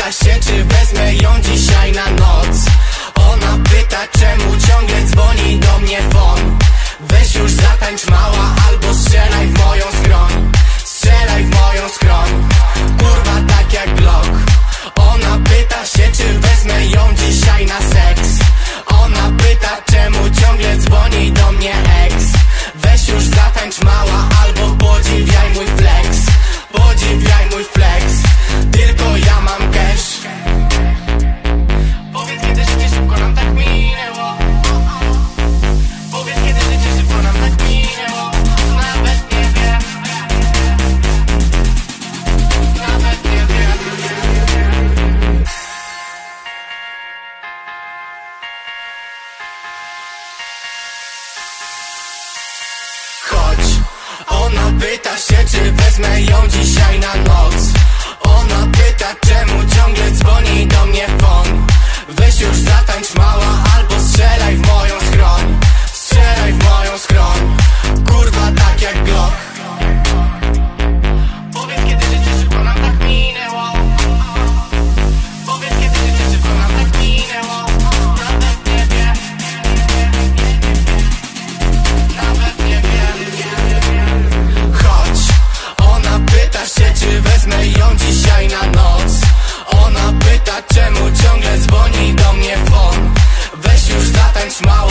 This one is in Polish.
Pyta się, czy wezmę ją dzisiaj na Pyta się, czy wezmę ją dzisiaj na noc. smile